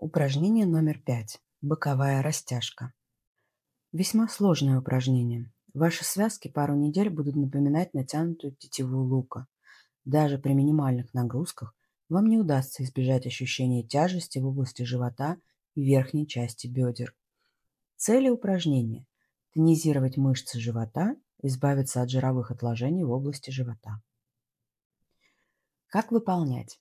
Упражнение номер пять. Боковая растяжка. Весьма сложное упражнение. Ваши связки пару недель будут напоминать натянутую тетиву лука. Даже при минимальных нагрузках вам не удастся избежать ощущения тяжести в области живота и верхней части бедер. Цели упражнения – тонизировать мышцы живота, избавиться от жировых отложений в области живота. Как выполнять?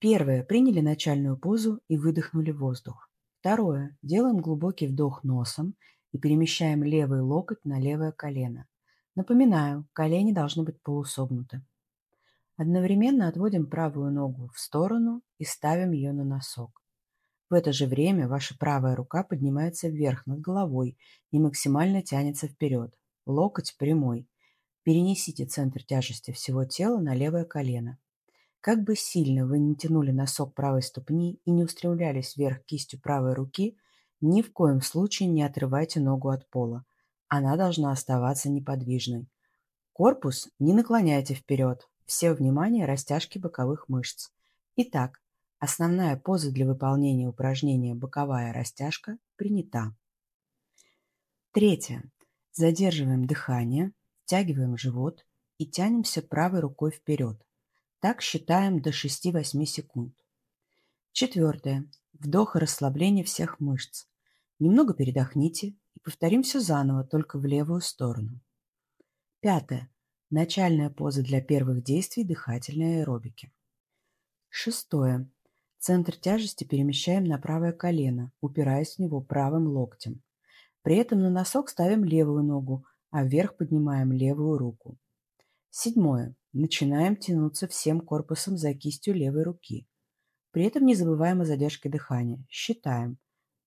Первое. Приняли начальную позу и выдохнули воздух. Второе. Делаем глубокий вдох носом и перемещаем левый локоть на левое колено. Напоминаю, колени должны быть полусогнуты. Одновременно отводим правую ногу в сторону и ставим ее на носок. В это же время ваша правая рука поднимается вверх над головой и максимально тянется вперед. Локоть прямой. Перенесите центр тяжести всего тела на левое колено. Как бы сильно вы не тянули носок правой ступни и не устремлялись вверх кистью правой руки, ни в коем случае не отрывайте ногу от пола. Она должна оставаться неподвижной. Корпус не наклоняйте вперед. Все внимание растяжки боковых мышц. Итак, основная поза для выполнения упражнения боковая растяжка принята. Третье. Задерживаем дыхание, втягиваем живот и тянемся правой рукой вперед. Так считаем до 6-8 секунд. Четвертое. Вдох и расслабление всех мышц. Немного передохните и повторим все заново, только в левую сторону. Пятое. Начальная поза для первых действий дыхательной аэробики. Шестое. Центр тяжести перемещаем на правое колено, упираясь в него правым локтем. При этом на носок ставим левую ногу, а вверх поднимаем левую руку. Седьмое. Начинаем тянуться всем корпусом за кистью левой руки. При этом не забываем о задержке дыхания. Считаем.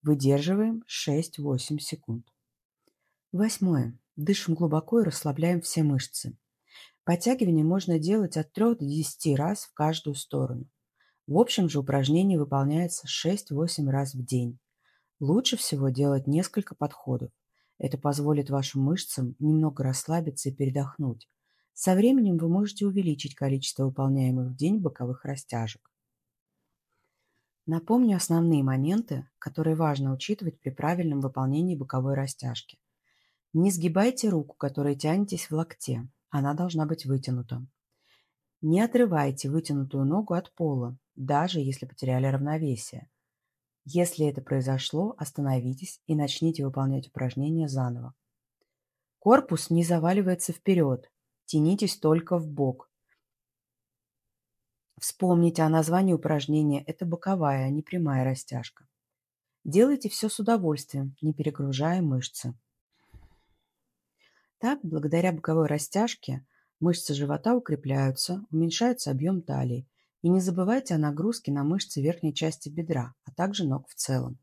Выдерживаем 6-8 секунд. Восьмое. Дышим глубоко и расслабляем все мышцы. Подтягивание можно делать от 3 до 10 раз в каждую сторону. В общем же упражнение выполняется 6-8 раз в день. Лучше всего делать несколько подходов. Это позволит вашим мышцам немного расслабиться и передохнуть, со временем вы можете увеличить количество выполняемых в день боковых растяжек. Напомню основные моменты, которые важно учитывать при правильном выполнении боковой растяжки. Не сгибайте руку, которой тянетесь в локте. Она должна быть вытянута. Не отрывайте вытянутую ногу от пола, даже если потеряли равновесие. Если это произошло, остановитесь и начните выполнять упражнение заново. Корпус не заваливается вперед, Тянитесь только в бок. Вспомните о названии упражнения. Это боковая, а не прямая растяжка. Делайте все с удовольствием, не перегружая мышцы. Так, благодаря боковой растяжке, мышцы живота укрепляются, уменьшается объем талии. И не забывайте о нагрузке на мышцы верхней части бедра, а также ног в целом.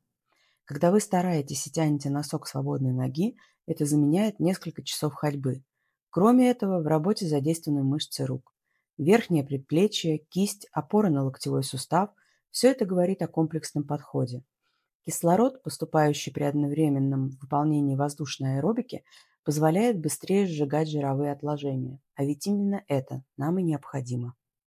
Когда вы стараетесь и тянете носок свободной ноги, это заменяет несколько часов ходьбы. Кроме этого, в работе задействованы мышцы рук. Верхнее предплечье, кисть, опора на локтевой сустав – все это говорит о комплексном подходе. Кислород, поступающий при одновременном выполнении воздушной аэробики, позволяет быстрее сжигать жировые отложения. А ведь именно это нам и необходимо.